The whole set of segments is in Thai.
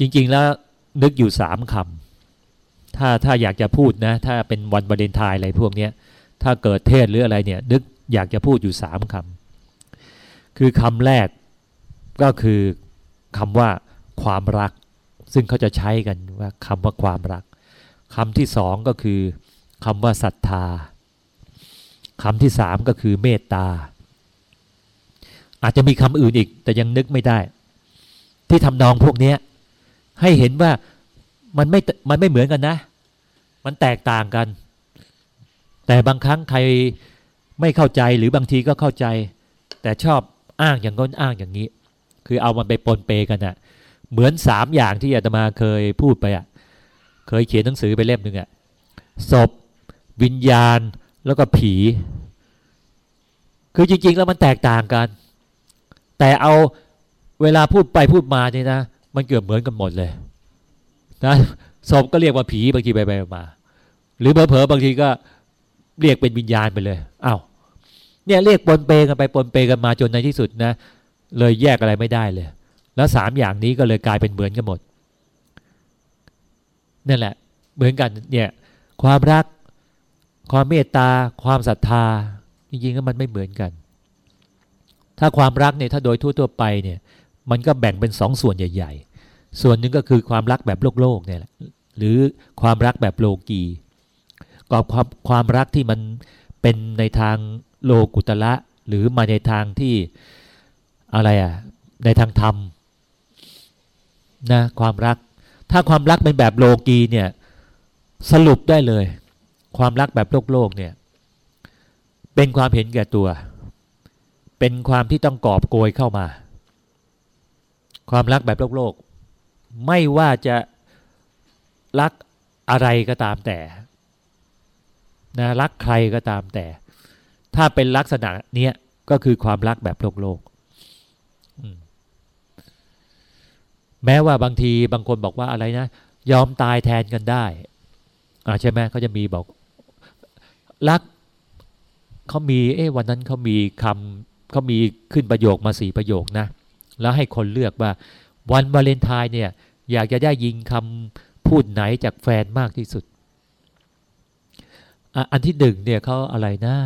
จริง ๆ แล้วนึกอยู่สามคำถ้าถ้าอยากจะพูดนะ ถ้าเป็นวันบาเลนไทน์อะไรพวกเนี้ย ถ้าเกิดเทศหรืออะไรเนี่ย นึกอยากจะพูดอยู่สามคำคือคำแรกก็คือคำว่าความรัก ซึ่งเขาจะใช้กันว่าคำว่าความรักคำที่สองก็คือคำว่าศรัทธาคำที่สามก็คือเมตตา อาจจะมีคำอื่นอีกแต่ยังนึกไม่ได้ ที่ทำนองพวกนี้ ให้เห็นว่ามันไม่มันไม่เหมือนกันนะ มันแตกต่างกัน แต่บางครั้งใครไม่เข้าใจหรือบางทีก็เข้าใจ แต่ชอบอ้างอย่างน้นอ้างอย่างนี้ คือเอามันไปปนเปกันอะเหมือนสามอย่างที่อาตมาเคยพูดไปอะเคยเขียนหนังสือไปเล่มหนึ่งอะศพ วิญญาณแล้วก็ผี คือจริง ๆ แล้วมันแตกต่างกัน แต่เอาเวลาพูดไปพูดมาเนี่ยนะ มันเกือบเหมือนกันหมดเลยนะศพก็เรียกว่าผีบางทีไปไปมา หรือเผลอๆบางทีก็เรียกเป็นวิญญาณไปเลยอา้าวเนี่ยเรียกปนเปกันไปปนเปกันมาจนในที่สุดนะ เลยแยกอะไรไม่ได้เลย แล้วสามอย่างนี้ก็เลยกลายเป็นเหมือนกันหมดนั่นแหละ เหมือนกันเนี่ยความรัก ความเมตตา ความศรัทธา จริงๆก็มันไม่เหมือนกัน ถ้าความรักเนี่ยถ้าโดยทั่วๆไปเนี่ย มันก็แบ่งเป็นสองส่วนใหญ่ ๆ ส่วนหนึ่งก็คือความรักแบบโลกโลกเนี่ยแหละหรือความรักแบบโลกีกับความความรักที่มันเป็นในทางโลกุตละหรือมาในทางที่อะไรอะในทางธรรมนะความรัก ถ้าความรักเป็นแบบโลกีเนี่ยสรุปได้เลย ความรักแบบโลกโลกเนี่ยเป็นความเห็นแก่ตัว เป็นความที่ต้องกอบโกยเข้ามา ความรักแบบโลกโลก ไม่ว่าจะรักอะไรก็ตามแต่นะรักใครก็ตามแต่ ถ้าเป็นลักษณะเนี้ยก็คือความรักแบบโลกโลกแม้ว่าบางทีบางคนบอกว่าอะไรนะ ยอมตายแทนกันได้อ่าใช่ไหมเขาจะมีบอก รักเขามี เอ๊ะวันนั้นเขามีคำเขามีขึ้นประโยคมาสี่ประโยคนะ แล้วให้คนเลือกว่า วันวาเลนไทน์เนี่ย อยากจะได้ยินคำพูดไหนจากแฟนมากที่สุดอันที่หนึ่งเนี่ยเขาอะไรนะ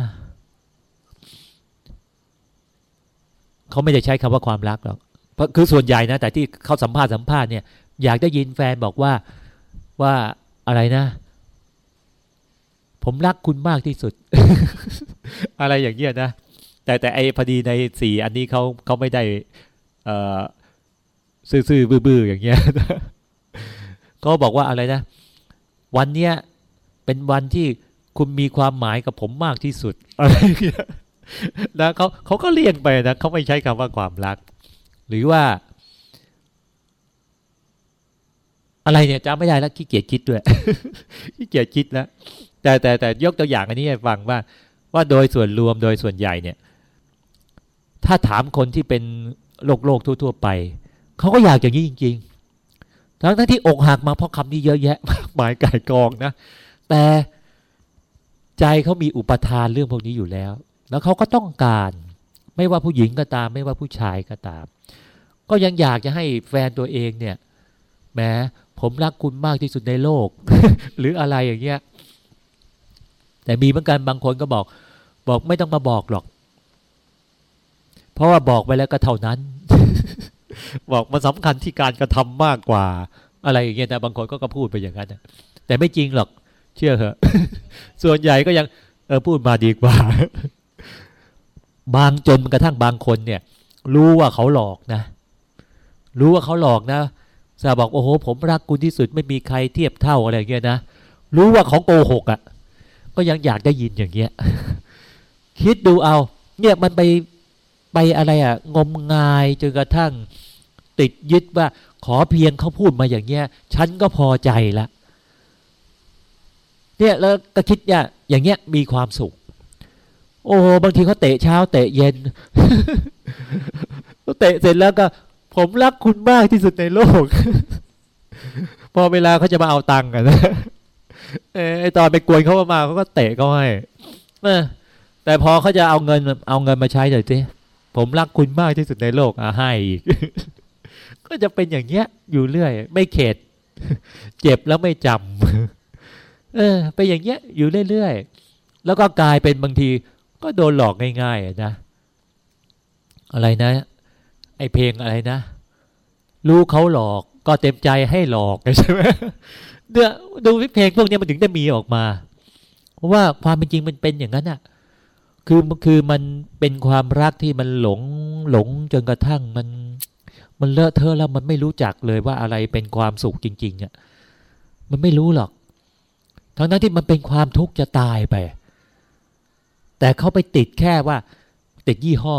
เขาไม่ได้ใช้คำว่าความรักหรอกเพราะคือส่วนใหญ่นะ แต่ที่เขาสัมภาษณ์สัมภาษณ์เนี่ยอยากได้ยินแฟนบอกว่าว่าอะไรนะ ผมรักคุณมากที่สุด อะไรอย่างเงี้ยนะแต่แต่ไอพอดีในสี่อันนี้เขาเขาไม่ได้เอ่อ ซื่อๆบื้อๆอย่างเงี้ยก็บอกว่าอะไรนะ วันเนี้ยเป็นวันที่คุณมีความหมายกับผมมากที่สุดอะไรเงี้ยนะเขาเขาก็เลี่ยงไปนะเขาไม่ใช้คำว่าความรัก หรือว่า อะไรเนี่ยจำไม่ได้แล้วขี้เกียจคิดด้วยขี้เกียจคิดแล้วแต่แต่แต่ยกตัวอย่างอันนี้ให้ฟังว่า ว่าโดยส่วนรวมโดยส่วนใหญ่เนี่ย ถ้าถามคนที่เป็นโลกโลกทั่ว ๆ ไป เขาก็อยากอย่างนี้จริงๆทั้งที่อกหักมาเพราะคำนี้เยอะแยะหมายไก่กองนะ แต่ใจเขามีอุปทานเรื่องพวกนี้อยู่แล้ว แล้วเขาก็ต้องการไม่ว่าผู้หญิงก็ตาม ไม่ว่าผู้ชายก็ตาม ก็ยังอยากจะให้แฟนตัวเองเนี่ยแม้ผมรักคุณมากที่สุดในโลก หรืออะไรอย่างเงี้ย แต่มีเหมือนกันบางคนก็บอก บอกไม่ต้องมาบอกหรอก เพราะว่าบอกไปแล้วก็เท่านั้น บอกมันสำคัญที่การกระทำมากกว่า อะไรอย่างเงี้ยแต่บางคนก็ก็พูดไปอย่างนั้นแต่ไม่จริงหรอก เชื่อเหอะ ส่วนใหญ่ก็ยังเออพูดมาดีกว่า บางจนกระทั่งบางคนเนี่ย รู้ว่าเขาหลอกนะ รู้ว่าเขาหลอกนะซาบอกโอ้โห ผมรักคุณที่สุดไม่มีใครเทียบเท่าอะไรเงี้ยนะรู้ว่าเขาโกหกอะ่ะ ก็ยังอยากได้ยินอย่างเงี้ย คิดดูเอา เนี่ยมันไปไปอะไรอะ่ะ งมงายจนกระทั่ง ติดยึดว่าขอเพียงเขาพูดมาอย่างเงี้ย ฉันก็พอใจละเนี่ยแล้วก็คิดเนี่ยอย่างเงี้ยมีความสุข โอ้บางทีเขาเตะเช้า เตะเย็นเตะเสร็จแล้วก็ ผมรักคุณมากที่สุดในโลก พอเวลาเขาจะมาเอาตังค์กันไอตอนไปกวนเขามาเขาก็เตะเขาให้แต่พอเขาจะเอาเงินเอาเงินมาใช้หน่อยสิผมรักคุณมากที่สุดในโลกอะให้อีก ก็จะเป็นอย่างเงี้ย อยู่เรื่อย ไม่เข็ดเจ็บแล้วไม่จำเออเป็นอย่างเงี้ย อยู่เรื่อยๆแล้วก็กลายเป็นบางที ก็โดนหลอกง่ายๆนะอะไรนะ ไอเพลงอะไรนะรู้เขาหลอกก็เต็มใจให้หลอกใช่ไหมเนี่ยดูเพลงพวกนี้มันถึงได้มีออกมา เพราะว่าความเป็นจริงมันเป็นอย่างนั้นอะคือคือมันเป็นความรักที่มันหลงหลงจนกระทั่งมัน มันเลอะเทอะแล้วมันไม่รู้จักเลยว่าอะไรเป็นความสุขจริงๆอะมันไม่รู้หรอก ทั้งนั้นที่มันเป็นความทุกข์จะตายไป แต่เขาไปติดแค่ว่า ติดยี่ห้อ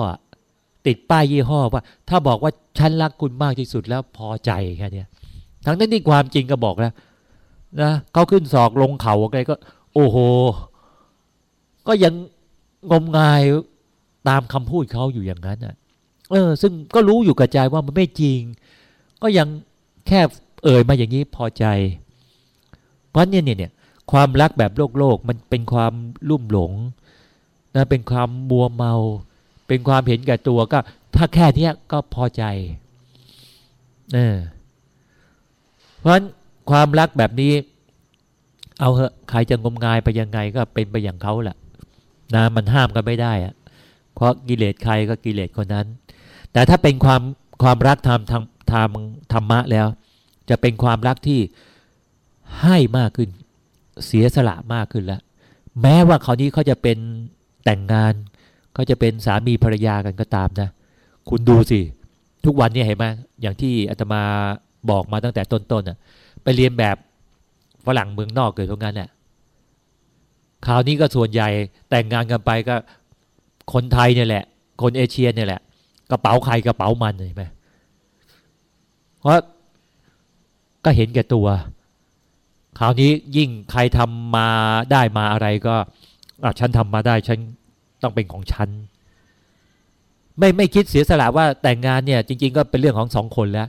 ติดป้ายยี่ห้อว่า ถ้าบอกว่าฉันรักคุณมากที่สุดแล้วพอใจแค่นี้ทั้งนั้นที่ความจริงก็บอกแล้วนะเขาขึ้นศอกลงเขาอะไรก็ โอ้โห ก็ยังงมงายตามคำพูดเขาอยู่อย่างนั้นอะ เออ ซึ่งก็รู้อยู่กระจายว่ามันไม่จริง ก็ยังแค่เอ่ยมาอย่างนี้พอใจ เพราะเนี่ยเนี่ยความรักแบบโลกโลกมันเป็นความลุ่มหลงนะเป็นความมัวเมา เป็นความเห็นแก่ตัวก็ ถ้าแค่นี้ก็พอใจเออเพราะความรักแบบนี้ เอาเหอะใครจะงมงายไปยังไงก็เป็นไปอย่างเขาแหละนะมันห้ามกันไม่ได้อะ เพราะกิเลสใครก็กิเลสคนนั้น แต่ถ้าเป็นความความรักทางทางทางธรรมะแล้ว จะเป็นความรักที่ให้มากขึ้น เสียสละมากขึ้นแล้ว แม้ว่าเขานี้เขาจะเป็นแต่งงานเขาจะเป็นสามีภรรยากันก็ตามนะ คุณดูสิ ทุกวันนี้เห็นไหมอย่างที่อาตมาบอกมาตั้งแต่ต้นๆอะ ไปเรียนแบบฝรั่งเมืองนอกเกิดตรงนั้นเนี่ยคราวนี้ก็ส่วนใหญ่แต่งงานกันไปก็ คนไทยเนี่ยแหละ คนเอเชียเนี่ยแหละ กระเป๋าใครกระเป๋ามันเห็นไหมเพราะก็เห็นแก่ตัว คราวนี้ยิ่งใครทำมาได้มาอะไรก็อะฉันทำมาได้ฉันต้องเป็นของฉัน ไม่ไม่คิดเสียสละว่าแต่งงานเนี่ย จริง ๆ ก็เป็นเรื่องของสองคนแล้ว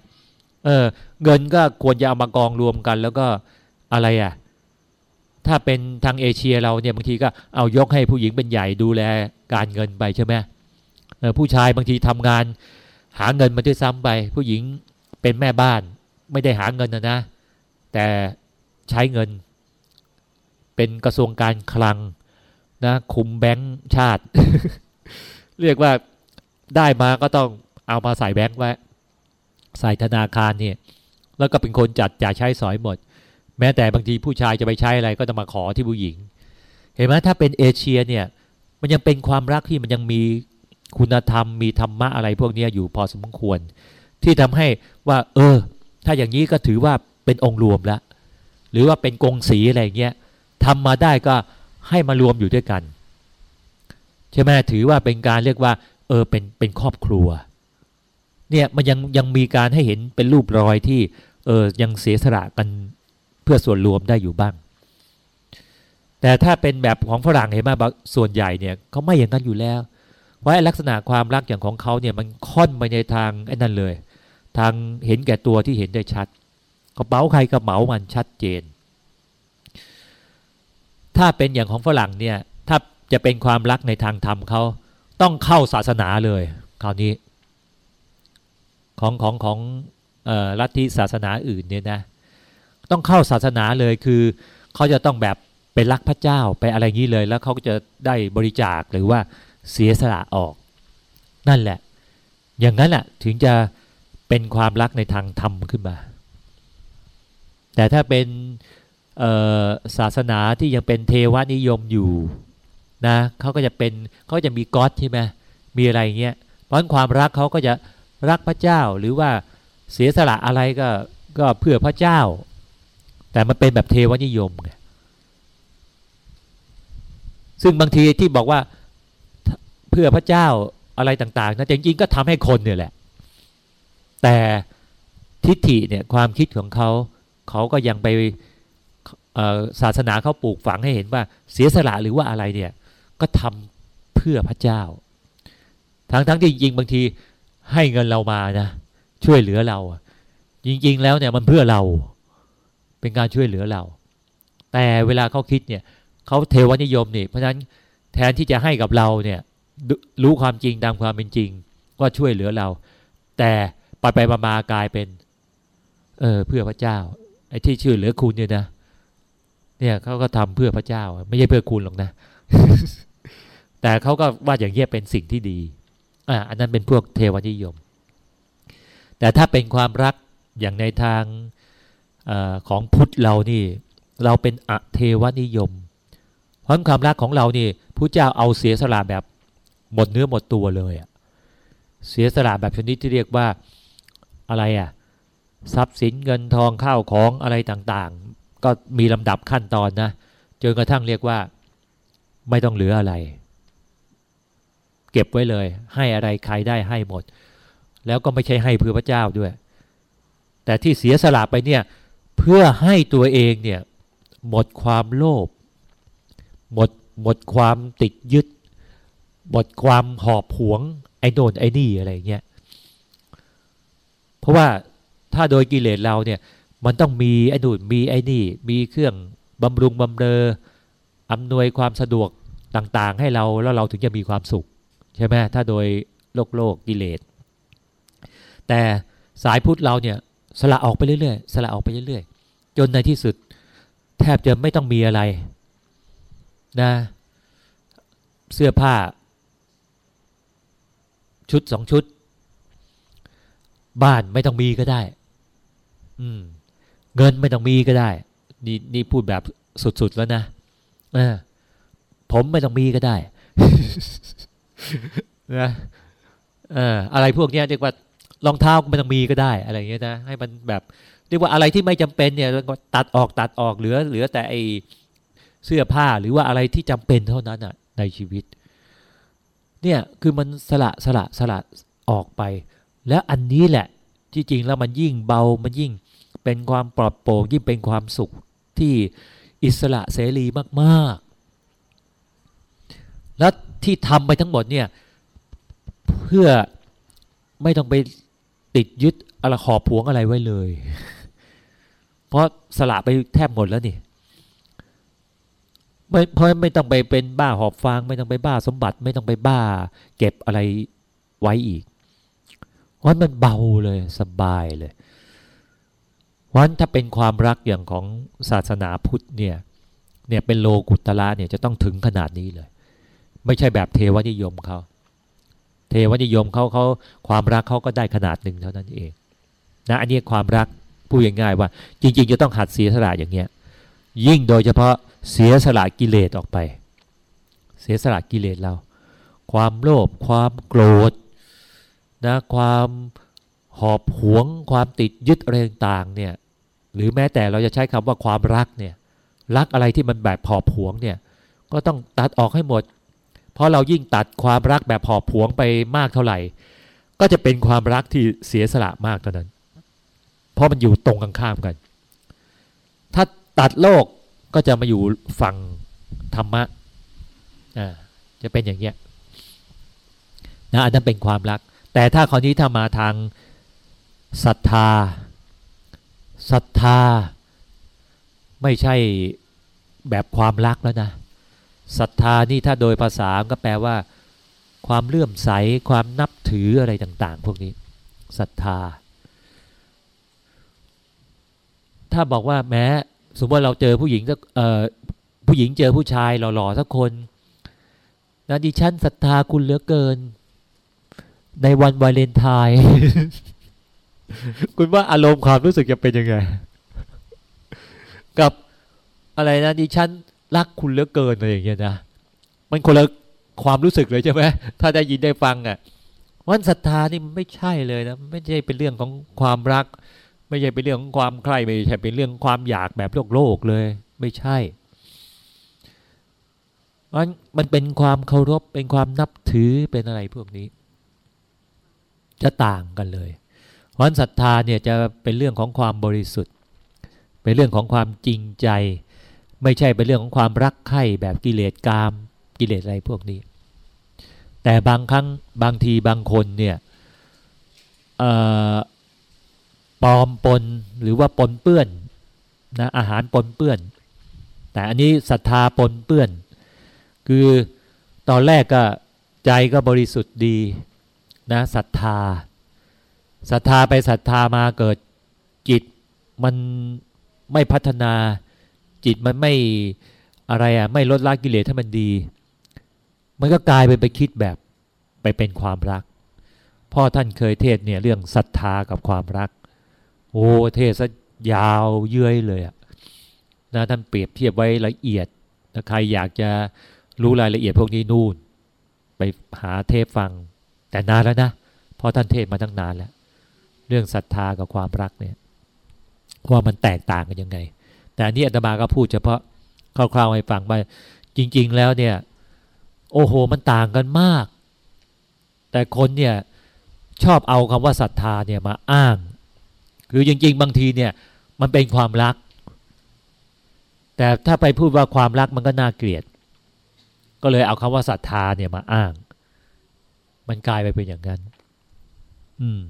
เออ เงินก็ควรจะเอามากองรวมกัน แล้วก็อะไรอะ ถ้าเป็นทางเอเชียเราเนี่ยบางทีก็เอายกให้ผู้หญิงเป็นใหญ่ดูแลการเงินไปใช่ไหมผู้ชายบางทีทำงาน หาเงินมาด้วยซ้ำไป ผู้หญิงเป็นแม่บ้านไม่ได้หาเงินนะนะ แต่ใช้เงิน เป็นกระทรวงการคลังนะคุมแบงค์ชาติ เรียกว่าได้มาก็ต้องเอามาใส่แบงค์ไว้ ใส่ธนาคารเนี่ยแล้วก็เป็นคนจัดจ่ายใช้สอยหมด แม้แต่บางทีผู้ชายจะไปใช้อะไรก็จะมาขอที่ผู้หญิง เห็นไหมถ้าเป็นเอเชียเนี่ย มันยังเป็นความรักที่มันยังมีคุณธรรมมีธรรมะอะไรพวกนี้อยู่พอสมควร ที่ทำให้ว่า เออ ถ้าอย่างนี้ก็ถือว่าเป็นองค์รวมแล้วหรือว่าเป็นกงสีอะไรเงี้ยทำมาได้ก็ให้มารวมอยู่ด้วยกันใช่ไหมถือว่าเป็นการเรียกว่า เออเป็นเป็นครอบครัว เนี่ยมันยังยังมีการให้เห็นเป็นรูปรอยที่เออยังเสียสละกัน พื่อส่วนรวมได้อยู่บ้าง แต่ถ้าเป็นแบบของฝรั่งเห็นไหมส่วนใหญ่เนี่ยเขาไม่อย่างนั้นอยู่แล้วว่าลักษณะความรักอย่างของเขาเนี่ยมันค่อนไปในทางไอ้นั่นเลย ทางเห็นแก่ตัวที่เห็นได้ชัดกระเป๋าใครกระเป๋ามันชัดเจน ถ้าเป็นอย่างของฝรั่งเนี่ยถ้าจะเป็นความรักในทางธรรมเขาต้องเข้าศาสนาเลยคราวนี้ ของของของลัทธิศาสนาอื่นเนี่ยนะ ต้องเข้าศาสนาเลยคือเขาจะต้องแบบเป็นรักพระเจ้าไปอะไรงี้เลย แล้วเขาก็จะได้บริจาคหรือว่าเสียสละออก นั่นแหละ อย่างนั้นแหละถึงจะเป็นความรักในทางธรรมขึ้นมา แต่ถ้าเป็นศาสนาที่ยังเป็นเทวนิยมอยู่นะเขาก็จะเป็นเขาจะมีก๊อตใช่ไหมมีอะไรเงี้ยเพราะความรักเขาก็จะรักพระเจ้าหรือว่าเสียสละอะไรก็ก็เพื่อพระเจ้า แต่มันเป็นแบบเทวนิยมไงซึ่งบางทีที่บอกว่าเพื่อพระเจ้าอะไรต่าง ๆนะจริงๆก็ทำให้คนเนี่ยแหละ แต่ทิฏฐิเนี่ยความคิดของเขาเขาก็ยังไปศาสนาเขาปลูกฝังให้เห็นว่าเสียสละหรือว่าอะไรเนี่ย ก็ทำเพื่อพระเจ้า ทั้งทั้งที่จริงบางทีให้เงินเรามานะช่วยเหลือเรา จริง ๆ แล้วเนี่ยมันเพื่อเรา เป็นการช่วยเหลือเรา แต่เวลาเขาคิดเนี่ยเขาเทวนิยมนี่เพราะฉะนั้นแทนที่จะให้กับเราเนี่ยรู้ความจริงตามความเป็นจริงว่าช่วยเหลือเรา แต่ไปไปมามากลายเป็นเออเพื่อพระเจ้าไอ้ที่ชื่อเหลือคุณเนี่ยนะเนี่ยเขาก็ทำเพื่อพระเจ้า ไม่ใช่เพื่อคุณหรอกนะ แต่เขาก็ว่าอย่างเงี้ยเป็นสิ่งที่ดีอ่าอันนั้นเป็นพวกเทวนิยม แต่ถ้าเป็นความรักอย่างในทาง อของพุทธเรานี่ เราเป็นอเทวนิยม เพราะความรักของเรานี่พระเจ้าเอาเสียสละแบบหมดเนื้อหมดตัวเลยอะเสียสละแบบชนิดที่เรียกว่าอะไรอะทรัพย์สินเงินทองข้าวของอะไรต่างๆ ก็มีลำดับขั้นตอนนะจนกระทั่งเรียกว่าไม่ต้องเหลืออะไร เก็บไว้เลย ให้อะไรใครได้ให้หมด แล้วก็ไม่ใช่ให้เพื่อพระเจ้าด้วย แต่ที่เสียสละไปเนี่ย เพื่อให้ตัวเองเนี่ยหมดความโลภหมดหมดความติดยึด หมดความหอบหวง ไอ้โน่นไอ้นี่อะไรเงี้ยเพราะว่าถ้าโดยกิเลสเราเนี่ยมันต้องมีไอ้นู่นมีไอ้นี่ มีเครื่องบำรุงบำเรออำนวยความสะดวกต่างๆ ให้เราแล้วเราถึงจะมีความสุข ใช่ไหมถ้าโดยโลกโลกกิเลสแต่สายพุทธเราเนี่ย สละออกไปเรื่อยๆสละออกไปเรื่อยๆจนในที่สุด แทบจะไม่ต้องมีอะไรนะเสื้อผ้า ชุดสองชุด บ้านไม่ต้องมีก็ได้ อืม เงินไม่ต้องมีก็ได้ นี่นี่พูดแบบสุด ๆ แล้วนะอผมไม่ต้องมีก็ได้นะเอออะไรพวกนี้เรียกว่า รองเท้าไม่ต้องมีก็ได้อะไรเงี้ยนะให้มันแบบเรียกว่าอะไรที่ไม่จำเป็นเนี่ยตัดออกตัดออกเหลือ เหลือแต่ไอเสื้อผ้าหรือว่าอะไรที่จำเป็นเท่านั้นอะในชีวิต เนี่ยคือมันสละสละสละออกไป แล้วอันนี้แหละที่จริงแล้วมันยิ่งเบามันยิ่งเป็นความปลอดโปร่งยิ่งเป็นความสุขที่อิสระเสรีมากๆ แล้วที่ทำไปทั้งหมดเนี่ยเพื่อไม่ต้องไป ติดยึดอะไรขอบพวงอะไรไว้เลย เพราะสละไปแทบหมดแล้วนี่ไม่เพราะไม่ต้องไปเป็นบ้าหอบฟางไม่ต้องไปบ้าสมบัติ ไม่ต้องไปบ้า เก็บอะไรไว้อีกวันมันเบาเลยสบายเลยวันถ้าเป็นความรักอย่างของศาสนาพุทธเนี่ยเนี่ยเป็นโลกุตละเนี่ยจะต้องถึงขนาดนี้เลย ไม่ใช่แบบเทวนิยมเขา เทวนิยมเขาเขาความรักเขาก็ได้ขนาดหนึ่งเท่านั้นเองนะอันนี้ความรักพูดง่ายๆว่า จริง ๆ จะต้องหัดเสียสละอย่างเงี้ยยิ่งโดยเฉพาะเสียสละกิเลสออกไป เสียสละกิเลสเรา ความโลภความโกรธนะความหอบหวง ความติดยึดอะไรต่างเนี่ยหรือแม้แต่เราจะใช้คำว่าความรักเนี่ยรักอะไรที่มันแบบหอบหวงเนี่ยก็ต้องตัดออกให้หมด เพราะเรายิ่งตัดความรักแบบหอบหวงไปมากเท่าไหร่ ก็จะเป็นความรักที่เสียสละมากเท่านั้น เพราะมันอยู่ตรงกันข้ามกัน ถ้าตัดโลกก็จะมาอยู่ฝั่งธรรมะอ่าจะเป็นอย่างเงี้ยนะอันนั้นเป็นความรัก แต่ถ้าคราวนี้ถ้ามาทางศรัทธาศรัทธา ไม่ใช่แบบความรักแล้วนะ ศรัทธานี่ถ้าโดยภาษาก็แปลว่า ความเลื่อมใสความนับถืออะไรต่างๆ พวกนี้ศรัทธา ถ้าบอกว่าแม้ สมมติว่าเราเจอผู้หญิงสักผู้หญิงเจอผู้ชายหล่อๆสักคนนะดิฉันศรัทธาคุณเหลือเกิน ในวันวาเลนไทน์คุณว่าอารมณ์ความรู้สึกจะเป็นยังไง กับอะไรนะดิฉัน รักคุณเหลือเกินอะไรอย่างเงี้ยนะมันคนละความรู้สึกเลยใช่ไหมถ้าได้ยินได้ฟังอะวันศรัทธานี่ไม่ใช่เลยนะไม่ใช่เป็นเรื่องของความรัก ไม่ใช่เป็นเรื่องของความใคร่ไม่ใช่เป็นเรื่องความอยากแบบโลกโลกเลย ไม่ใช่มันมันเป็นความเคารพเป็นความนับถือเป็นอะไรพวกนี้ จะต่างกันเลยเพราะศรัทธาเนี่ยจะเป็นเรื่องของความบริสุทธิ์ เป็นเรื่องของความจริงใจ ไม่ใช่เป็นเรื่องของความรักใคร่แบบกิเลสกาม กิเลสอะไรพวกนี้ แต่บางครั้งบางทีบางคนเนี่ยปลอมปนหรือว่าปนเปื้อนนะอาหารปนเปื้อน แต่อันนี้ศรัทธาปนเปื้อน คือตอนแรกก็ใจก็บริสุทธิ์ดีนะศรัทธาศรัทธาไปศรัทธามาเกิดจิตมันไม่พัฒนา จิตมันไม่อะไรอะไม่ลดละกิเลสให้มันดี มันก็กลายเป็นไปคิดแบบไปเป็นความรัก พ่อท่านเคยเทศเนี่ยเรื่องศรัทธากับความรัก โอ้เทศซะยาวเยื่อยเลยอะนะท่านเปรียบเทียบไว้ละเอียดถ้าใครอยากจะรู้รายละเอียดพวกนี้นู่น ไปหาเทพฟัง แต่นานแล้วนะพอท่านเทศมาตั้งนานแล้ว เรื่องศรัทธากับความรักเนี่ยว่ามันแตกต่างกันยังไง แต่อันนี้อาตมาก็พูดเฉพาะคร่าวๆให้ฟังว่าจริง ๆ แล้วเนี่ย โอ้โห มันต่างกันมาก แต่คนเนี่ยชอบเอาคำว่าศรัทธาเนี่ยมาอ้าง คือจริง ๆ บางทีเนี่ย มันเป็นความรัก แต่ถ้าไปพูดว่าความรักมันก็น่าเกลียด ก็เลยเอาคำว่าศรัทธาเนี่ยมาอ้าง มันกลายไปเป็นอย่างนั้น อืม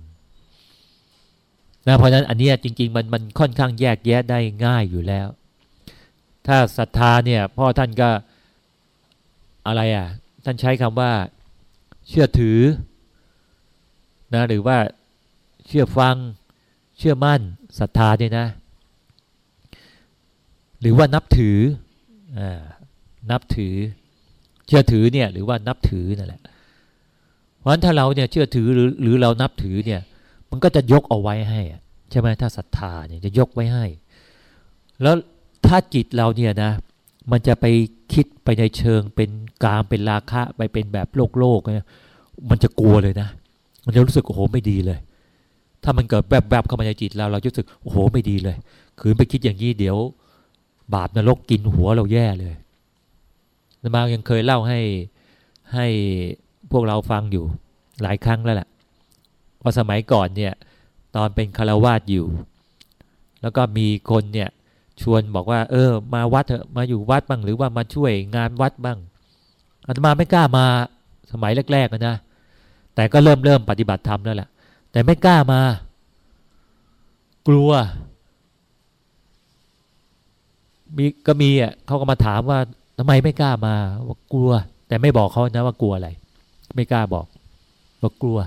นะเพราะฉะนั้นอันนี้จริง ๆ มันมันค่อนข้างแยกแยะได้ง่ายอยู่แล้ว ถ้าศรัทธาเนี่ยพ่อท่านก็อะไรอะ ท่านใช้คำว่า เชื่อถือนะหรือว่าเชื่อฟังเชื่อมั่นศรัทธาเนี่ยนะ หรือว่านับถืออ่านับถือ เชื่อถือเนี่ย หรือว่านับถือนั่นแหละเพราะฉะนั้นถ้าเราเนี่ยเชื่อถือหรือหรือเรานับถือเนี่ย มันก็จะยกเอาไว้ให้ใช่ไหมถ้าศรัทธาเนี่ยจะยกไว้ให้ แล้วถ้าจิตเราเนี่ยนะ มันจะไปคิดไปในเชิงเป็นกามเป็นราคะไปเป็นแบบโลกโลกเนี่ยมันจะกลัวเลยนะ มันจะรู้สึกโอ้โหไม่ดีเลย ถ้ามันเกิดแบบแบบเข้ามาในจิตเราเราจะรู้สึกโอ้โหไม่ดีเลย คืนไปคิดอย่างนี้เดี๋ยว บาปนรกกินหัวเราแย่เลยนมายังเคยเล่าให้ให้พวกเราฟังอยู่หลายครั้งแล้วแหละ พอสมัยก่อนเนี่ยตอนเป็นคารวาสอยู่ แล้วก็มีคนเนี่ยชวนบอกว่า เออ มาวัดเถอะมาอยู่วัดบ้างหรือว่ามาช่วยงานวัดบ้างอาตมาไม่กล้ามาสมัยแรกๆนะแต่ก็เริ่มเริ่มปฏิบัติธรรมแล้วแหละแต่ไม่กล้ามา กลัวมีก็มีอะเขาก็มาถามว่าทำไมไม่กล้ามาว่ากลัว แต่ไม่บอกเขานะว่ากลัวอะไร ไม่กล้าบอกว่ากลัว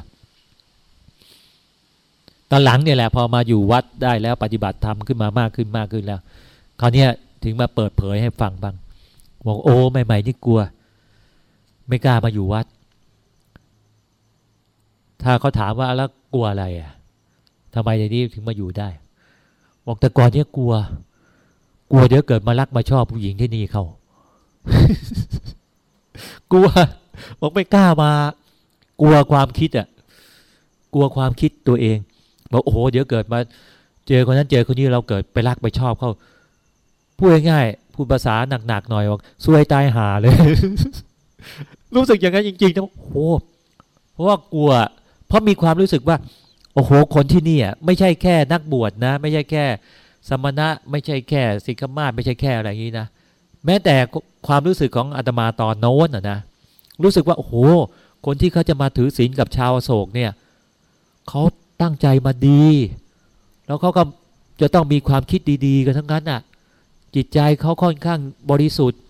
ตอนหลังเนี่ยแหละพอมาอยู่วัดได้แล้วปฏิบัติธรรมขึ้นมามากขึ้นมากขึ้นแล้วคราวนี้ถึงมาเปิดเผยให้ฟังบ้างบอกโอ้ใหม่ ๆ นี่กลัว ไม่กล้ามาอยู่วัด ถ้าเขาถามว่าแล้วกลัวอะไรอะทำไมในนี้ถึงมาอยู่ได้บอกแต่ก่อนเนี่ยกลัว กลัวเดี๋ยวเกิดมารักมาชอบผู้หญิงที่นี่เขากลัวบอกไม่กล้ามากลัวความคิดอะ กลัวความคิดตัวเอง บอกโอ้โหเดี๋ยวเกิดมา เจอคนนั้นเจอคนนี้เราเกิดไปรักไปชอบเขาพูดง่ายๆพูดภาษาหนักๆหน่อยบอกซวยตายหาเลย รู้สึกอย่างนั้นจริงๆนะโอ้โหเพราะว่ากลัว เพราะมีความรู้สึกว่า โอ้โห คนที่นี่ไม่ใช่แค่นักบวชนะ ไม่ใช่แค่ สมณะ ไม่ใช่แค่สิกขมาไม่ใช่แค่อะไรอย่างนี้นะแม้แต่ความรู้สึกของอาตมาตอนโน้นอะนะรู้สึกว่าโอ้โห คนที่เขาจะมาถือศีลกับชาวโศกเนี่ยเขา ตั้งใจมาดี แล้วเขาก็จะต้องมีความคิดดีๆ กันทั้งนั้นอะ จิตใจเขาค่อนข้างบริสุทธิ์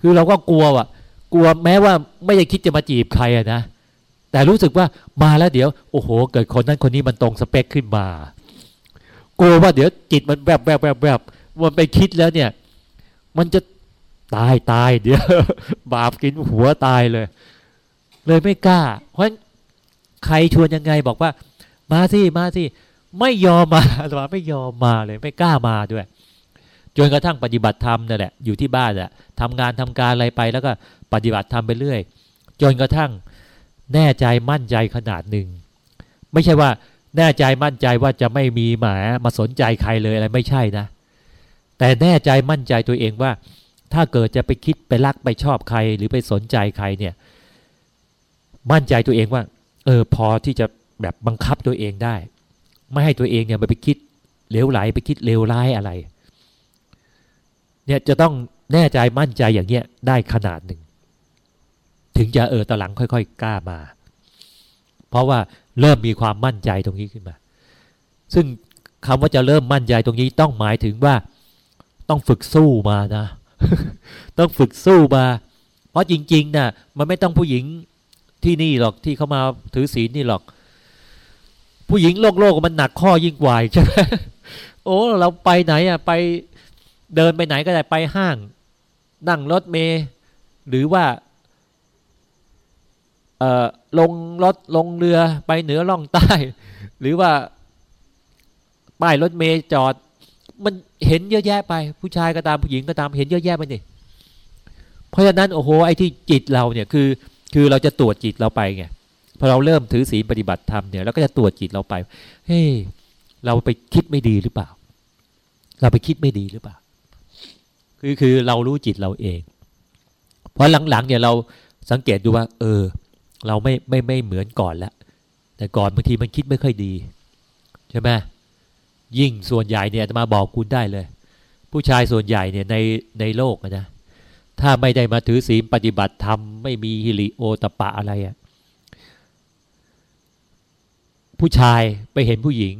คือเราก็กลัวอะ กลัวแม้ว่าไม่ได้คิดจะมาจีบใครอะนะ แต่รู้สึกว่ามาแล้วเดี๋ยว โอ้โห เกิดคนนั้นคนนี้มันตรงสเปคขึ้นมา กลัวว่าเดี๋ยวจิตมันแบบแบบแบบแบบมันไปคิดแล้วเนี่ย มันจะตายตายเดี๋ยวบาปกินหัวตายเลย เลยไม่กล้า เพราะใครชวนยังไงบอกว่า มาสิมาสิไม่ยอมมาอาตมาไม่ยอมมาเลยไม่กล้ามาด้วยจนกระทั่งปฏิบัติธรรมนั่นแหละอยู่ที่บ้านแหละทำงานทำการอะไรไปแล้วก็ปฏิบัติธรรมไปเรื่อย จนกระทั่งแน่ใจมั่นใจขนาดหนึ่งไม่ใช่ว่าแน่ใจมั่นใจว่าจะไม่มีหมามาสนใจใครเลยอะไรไม่ใช่นะ แต่แน่ใจมั่นใจตัวเองว่า ถ้าเกิดจะไปคิดไปรักไปชอบใครหรือไปสนใจใครเนี่ย มั่นใจตัวเองว่า เออพอที่จะ แบบบังคับตัวเองได้ ไม่ให้ตัวเองเนี่ยไปคิดเลวไหลไปคิดเลวร้ายอะไร เนี่ยจะต้องแน่ใจมั่นใจอย่างเงี้ยได้ขนาดหนึ่ง ถึงจะเออตอหลังค่อยๆกล้ามา เพราะว่าเริ่มมีความมั่นใจตรงนี้ขึ้นมา ซึ่งคำว่าจะเริ่มมั่นใจตรงนี้ต้องหมายถึงว่าต้องฝึกสู้มานะ ต้องฝึกสู้มา เพราะจริงๆนะ่ะมันไม่ต้องผู้หญิงที่นี่หรอกที่เขามาถือศีลนี่หรอก ผู้หญิงโลกโลกมันหนักข้อยิ่งกว่าใช่ไหมโอ้เราไปไหนอะไปเดินไปไหนก็ได้ไปห้าง นั่งรถเมล์หรือว่าเอ่อลงรถลงเรือไปเหนือล่องใต้ หรือว่าป้ายรถเมล์จอด มันเห็นเยอะแยะไป ผู้ชายก็ตามผู้หญิงก็ตามเห็นเยอะแยะไปนี่เพราะฉะนั้นโอ้โหไอ้ที่จิตเราเนี่ยคือ คือเราจะตรวจจิตเราไปไง พอเราเริ่มถือศีลปฏิบัติธรรมเนี่ยเราก็จะตรวจจิตเราไป เฮ้ยเราไปคิดไม่ดีหรือเปล่า เราไปคิดไม่ดีหรือเปล่า คือคือเรารู้จิตเราเอง เพราะหลังๆเนี่ยเราสังเกตดูว่า เออ เราไม่ไม่ไม่เหมือนก่อนแล้วแต่ก่อนบางทีมันคิดไม่ค่อยดีใช่ไหมยิ่งส่วนใหญ่เนี่ยจะมาบอกคุณได้เลย ผู้ชายส่วนใหญ่เนี่ยในในโลกนะถ้าไม่ได้มาถือศีลปฏิบัติธรรมไม่มีฮิริโอตปะอะไรอะ ผู้ชายไปเห็นผู้หญิง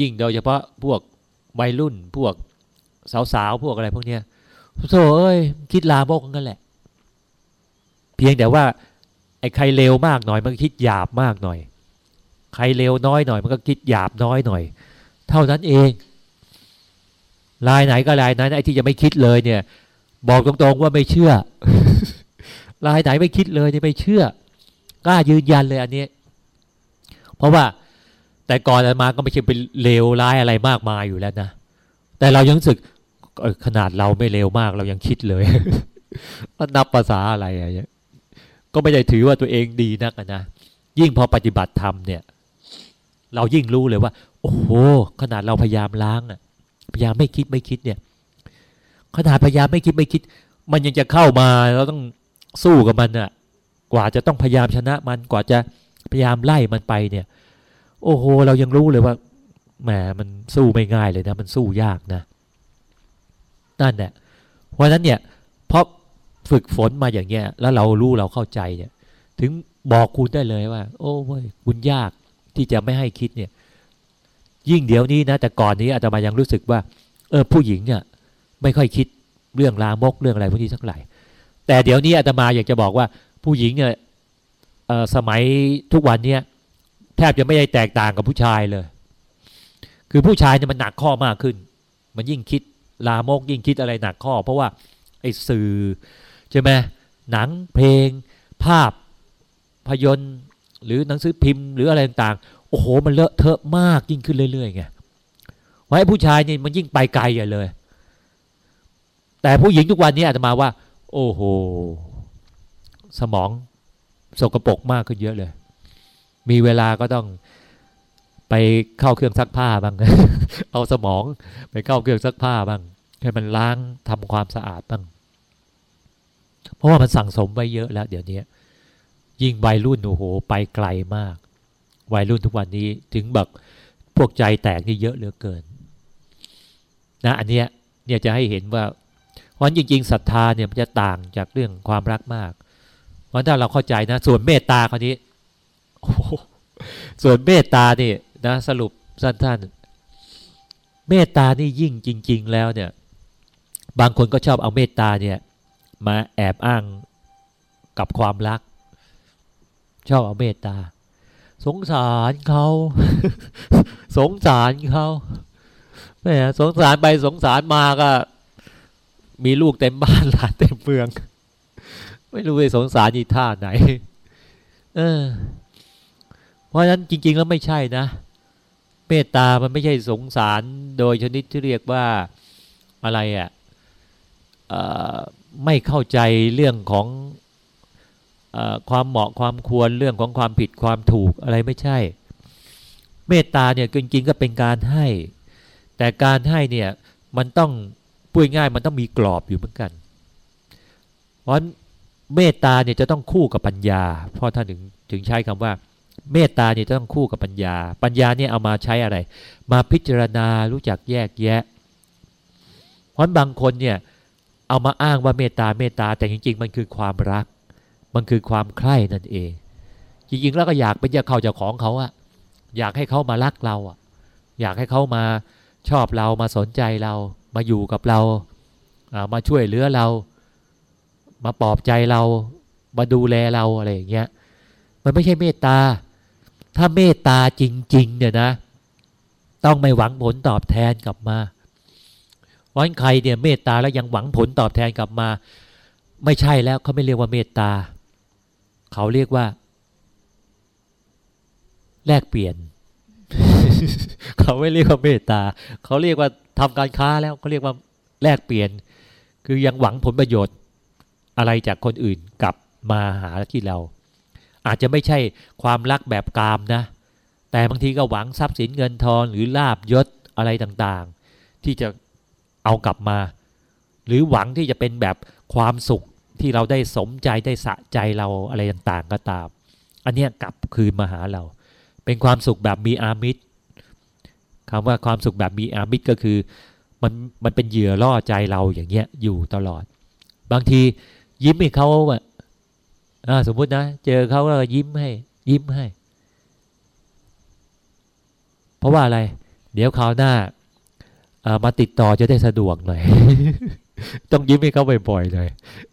ยิ่งโดยเฉพาะพวกวัยรุ่นพวกสาวๆพวกอะไรพวกเนี้ยโธ่เอ้ยคิดลาโมกกันแหละ เพียงแต่ว่า ไอ้ใครเร็วมากหน่อย มันก็คิดหยาบมากหน่อย ใครเร็วน้อยหน่อย มันก็คิดหยาบน้อยหน่อย เท่านั้นเองลายไหนก็ลายนั้นไอ้ที่จะไม่คิดเลยเนี่ย บอกตรงๆว่าไม่เชื่อลายไหนไม่คิดเลยเนี่ยไม่เชื่อกล้ายืนยันเลยอันนี้ เพราะว่า แต่ก่อนมาก็ไม่ใช่เป็นเลวร้ายอะไรมากมายอยู่แล้วนะ แต่เรายังรู้สึกขนาดเราไม่เลวมากเรายังคิดเลยว่านับภาษาอะไรอะไรเงี้ก็ไม่ได้ถือว่าตัวเองดีนักนะยิ่งพอปฏิบัติธรรมเนี่ย เรายิ่งรู้เลยว่า โอ้โหขนาดเราพยายามล้างอะพยายามไม่คิดไม่คิดเนี่ย ขนาดพยายามไม่คิดไม่คิด มันยังจะเข้ามาเราต้องสู้กับมันอะกว่าจะต้องพยายามชนะมันกว่าจะพยายามไล่มันไปเนี่ย โอ้โห เรายังรู้เลยว่าแหมมันสู้ไม่ง่ายเลยนะ มันสู้ยากนะนั่นแหละเพราะนั้นเนี่ยเพราะฝึกฝนมาอย่างเงี้ย แล้วเรารู้เราเข้าใจเนี่ย ถึงบอกคุณได้เลยว่า โอ้เว้ยคุณยากที่จะไม่ให้คิดเนี่ย ยิ่งเดี๋ยวนี้นะ แต่ก่อนนี้อาจจะมายังรู้สึกว่า เออผู้หญิงเนี่ย ไม่ค่อยคิดเรื่องลามกเรื่องอะไรพวกนี้สักไหร่แต่เดี๋ยวนี้อาตมาอยากจะบอกว่าผู้หญิงเนี่ยสมัยทุกวันเนี่ย แทบจะไม่ได้แตกต่างกับผู้ชายเลย คือผู้ชายเนี่ยมันหนักข้อมากขึ้น มันยิ่งคิดลามกยิ่งคิดอะไรหนักข้อ เพราะว่าไอ้สื่อใช่ไหมหนังเพลง ภาพพยนตร์หรือหนังสือพิมพ์ หรืออะไรต่างๆ โอ้โห มันเลอะเทอะมากยิ่งขึ้นเรื่อยๆไงไว้ผู้ชายเนี่ยมันยิ่งไปไกลใหญ่เลย แต่ผู้หญิงทุกวันนี้อาจจะมาว่า โอ้โห สมองสกรปรกมากขึ้นเยอะเลย มีเวลาก็ต้องไปเข้าเครื่องซักผ้าบ้าง เอาสมองไปเข้าเครื่องซักผ้าบ้าง ให้มันล้างทำความสะอาดบ้าง เพราะว่ามันสั่งสมไว้เยอะแล้ว เดี๋ยวนี้ยิ่งวัยรุ่นโอ้โหไปไกลมาก วัยรุ่นทุกวันนี้ถึงแบบพวกใจแตกนี่เยอะเหลือเกิน นะอันเนี้ยเนี่ยจะให้เห็นว่าเพราะจริงๆศรัทธาเนี่ยมันจะต่างจากเรื่องความรักมาก เพราะถ้าเราเข้าใจนะ ส่วนเมตตาคนนี้ ส่วนเมตตานี่นะสรุปสั้นๆ เมตตานี่ยิ่งจริง ๆ แล้วเนี่ย บางคนก็ชอบเอาเมตตาเนี่ย มาแอบอ้างกับความรัก ชอบเอาเมตตา สงสารเขาสงสารเขาแม่สงสารไปสงสารมาก็ มีลูกเต็มบ้านหลานเต็มเมือง ไม่รู้ไปสงสารอีท่าไหน เออ เพราะฉะนั้นจริง ๆ แล้วไม่ใช่นะ เมตตามันไม่ใช่สงสารโดยชนิดที่เรียกว่าอะไรอะ่ะไม่เข้าใจเรื่องของอความเหมาะความควรเรื่องของความผิดความถูกอะไรไม่ใช่ เมตตาเนี่ยจริงๆก็เป็นการให้ แต่การให้เนี่ยมันต้องพูดง่ายมันต้องมีกรอบอยู่เหมือนกัน เพราะเมตตาเนี่ยจะต้องคู่กับปัญญาเพราะท่านถึงถึงใช้คำว่า เมตตาเนี่ยต้องคู่กับปัญญา ปัญญาเนี่ยเอามาใช้อะไร มาพิจารณารู้จักแยกแยะเพราะบางคนเนี่ยเอามาอ้างว่าเมตตาเมตตาแต่จริง ๆ มันคือความรัก มันคือความใคร่นั่นเอง จริงๆแล้วก็อยากเป็นเจ้าเขาเจ้าของเขาอะอยากให้เขามารักเราอะอยากให้เขามาชอบเรามาสนใจเรา มาอยู่กับเรามาช่วยเหลือเรา มาปลอบใจเรา มาดูแลเราอะไรอย่างเงี้ยมันไม่ใช่เมตตา ถ้าเมตตาจริง ๆ เนี่ยนะ ต้องไม่หวังผลตอบแทนกลับมาวันใครเนี่ยเมตตาแล้วยังหวังผลตอบแทนกลับมา ไม่ใช่แล้วเขาไม่เรียกว่าเมตตา เขาเรียกว่า แลกเปลี่ยน เขาไม่เรียกว่าเมตตา เขาเรียกว่าทำการค้าแล้วเขาเรียกว่าแลกเปลี่ยน คือยังหวังผลประโยชน์ อะไรจากคนอื่นกลับมาหาที่เรา อาจจะไม่ใช่ความรักแบบกามนะ แต่บางทีก็หวังทรัพย์สินเงินทองหรือลาบยศอะไรต่างๆ ที่จะเอากลับมา หรือหวังที่จะเป็นแบบความสุขที่เราได้สมใจได้สะใจเราอะไรต่างๆ ก็ตาม อันนี้กลับคืนมาหาเรา เป็นความสุขแบบมีอามิตรคำว่าความสุขแบบมีอามิตรก็คือมันมันเป็นเหยื่อล่อใจเราอย่างเงี้ยอยู่ตลอด บางทียิ้มให้เขา สมมุตินะ เจอเขาก็ยิ้มให้ ยิ้มให้ เพราะว่าอะไร เดี๋ยวคราวหน้ามาติดต่อจะได้สะดวกหน่อย ต้องยิ้มให้เขาบ่อยๆเลย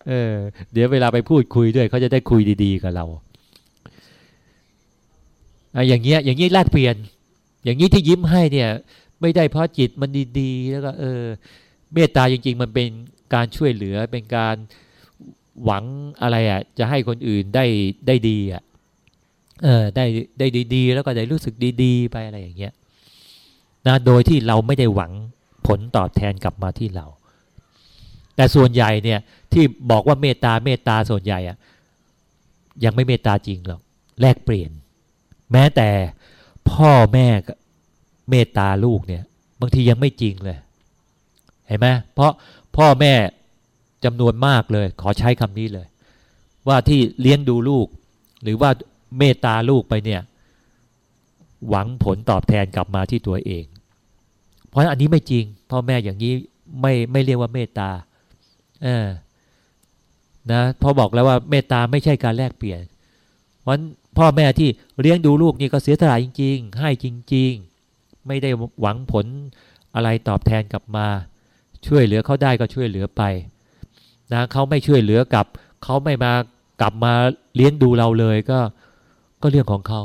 เออ เดี๋ยวเวลาไปพูดคุยด้วยเขาจะได้คุยดี ๆ กับเราออย่างเงี้ย อย่างงี้แลกเปลี่ยน อย่างงี้ที่ยิ้มให้เนี่ย ไม่ได้เพราะจิตมันดีๆ แล้วก็ เออ เมตตาจริง ๆ มันเป็นการช่วยเหลือเป็นการ หวังอะไรอะจะให้คนอื่นได้ได้ดีอะเออได้ได้ดีๆ แล้วก็ได้รู้สึกดี ๆ ไปอะไรอย่างเงี้ยนะโดยที่เราไม่ได้หวังผลตอบแทนกลับมาที่เรา แต่ส่วนใหญ่เนี่ยที่บอกว่าเมตตาเมตตาส่วนใหญ่อะยังไม่เมตตาจริงหรอกแลกเปลี่ยน แม้แต่พ่อแม่เมตตาลูกเนี่ย บางทียังไม่จริงเลย เห็นไหมเพราะพ่อแม่ จำนวนมากเลย ขอใช้คำนี้เลย ว่าที่เลี้ยงดูลูก หรือว่าเมตตาลูกไปเนี่ย หวังผลตอบแทนกลับมาที่ตัวเอง เพราะอันนี้ไม่จริง พ่อแม่อย่างนี้ไม่ไม่เรียกว่าเมตตาเออนะพอบอกแล้วว่าเมตตาไม่ใช่การแลกเปลี่ยนวันพ่อแม่ที่เลี้ยงดูลูกนี่ก็เสียสละจริง ๆ ให้จริง ๆ ไม่ได้หวังผลอะไรตอบแทนกลับมา ช่วยเหลือเขาได้ก็ช่วยเหลือไป นะเขาไม่ช่วยเหลือกับเขาไม่มากลับมาเลี้ยงดูเราเลยก็ก็เรื่องของเขา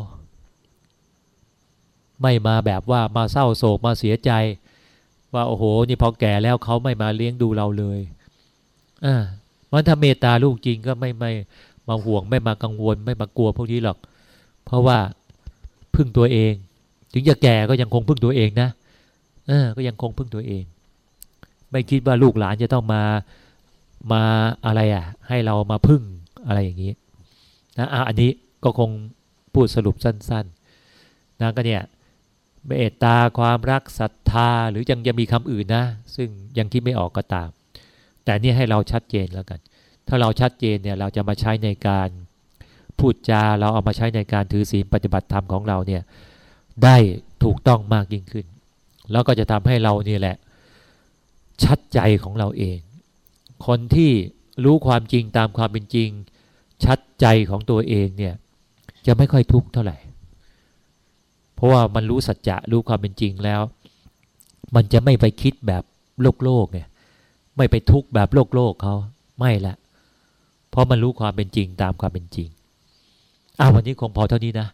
ไม่มาแบบว่ามาเศร้าโศกมาเสียใจ ว่าโอ้โห นี่พอแก่แล้วเขาไม่มาเลี้ยงดูเราเลยอ่ามันถ้าเมตตาลูกจริงก็ไม่ไม่มาห่วงไม่มากังวล ไม่มากลัวพวกนี้หรอก เพราะว่าพึ่งตัวเอง ถึงจะแก่ก็ยังคงพึ่งตัวเองนะเออก็ยังคงพึ่งตัวเอง ไม่คิดว่าลูกหลานจะต้องมา มาอะไรอะ ให้เรามาพึ่งอะไรอย่างนี้นะอะอันนี้ก็คงพูดสรุปสั้นๆนะก็เนี่ยเมตตาความรักศรัทธาหรือยังจะมีคำอื่นนะ ซึ่งยังคิดไม่ออกก็ตาม แต่นี่ให้เราชัดเจนแล้วกัน ถ้าเราชัดเจนเนี่ยเราจะมาใช้ในการพูดจาเราเอามาใช้ในการถือศีลปฏิบัติธรรมของเราเนี่ยได้ถูกต้องมากยิ่งขึ้น แล้วก็จะทำให้เรานี่แหละ ชัดใจของเราเอง คนที่รู้ความจริงตามความเป็นจริง ชัดใจของตัวเองเนี่ย จะไม่ค่อยทุกข์เท่าไหร่ เพราะว่ามันรู้สัจจะรู้ความเป็นจริงแล้ว มันจะไม่ไปคิดแบบโลกโลกไงไม่ไปทุกข์แบบโลกโลกเขาไม่ละ เพราะมันรู้ความเป็นจริงตามความเป็นจริงอ้าววันนี้คงพอเท่านี้นะ